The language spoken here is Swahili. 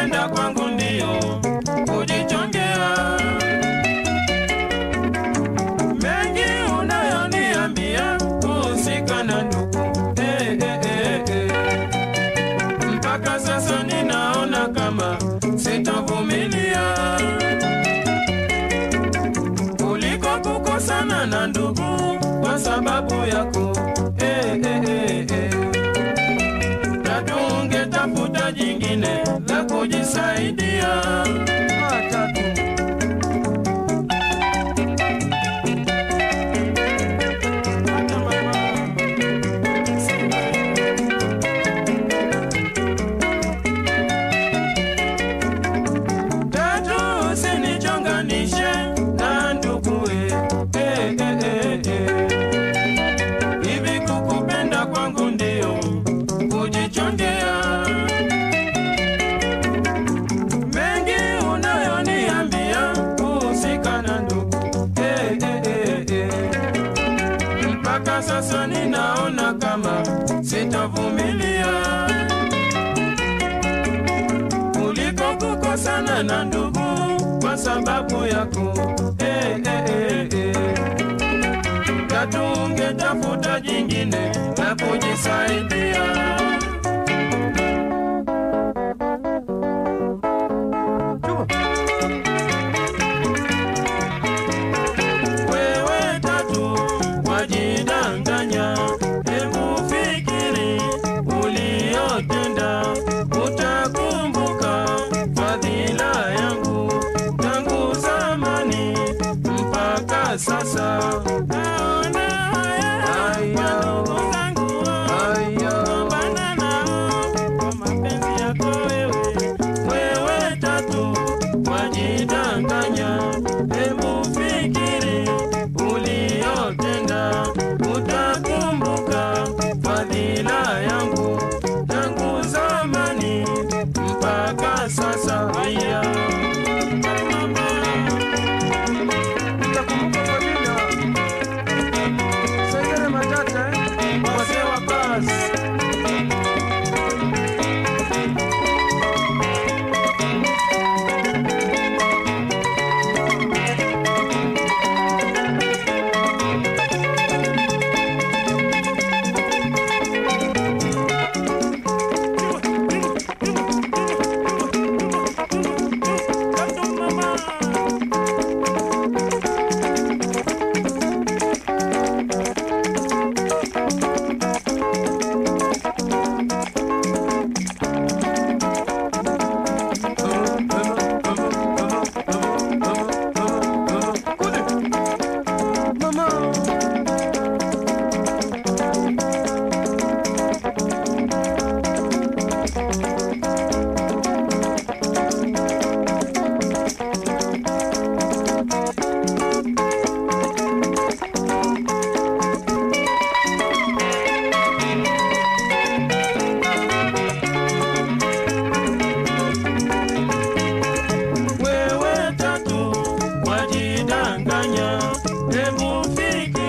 kwenda kwangu ndio kujichongea. Mengi unayoniambia kuhusika na ndugu hey, hey, hey, hey. Mpaka sasa ninaona kama sitovumilia kuliko kukosana na ndugu kwa sababu yako hey, hey, hey, hey. Usinichonganishe na nduguwe. Eh, eh, eh, eh. Hivi kukupenda kwangu na ndugu. Eh, eh, eh. Mpaka sasa ninaona kama sitavumilia tukosana na ndugu kwa sababu yako. Eh, eh, eh, hey, hey, hey, na tungetafuta jingine na kujisaidia. sa. Demufika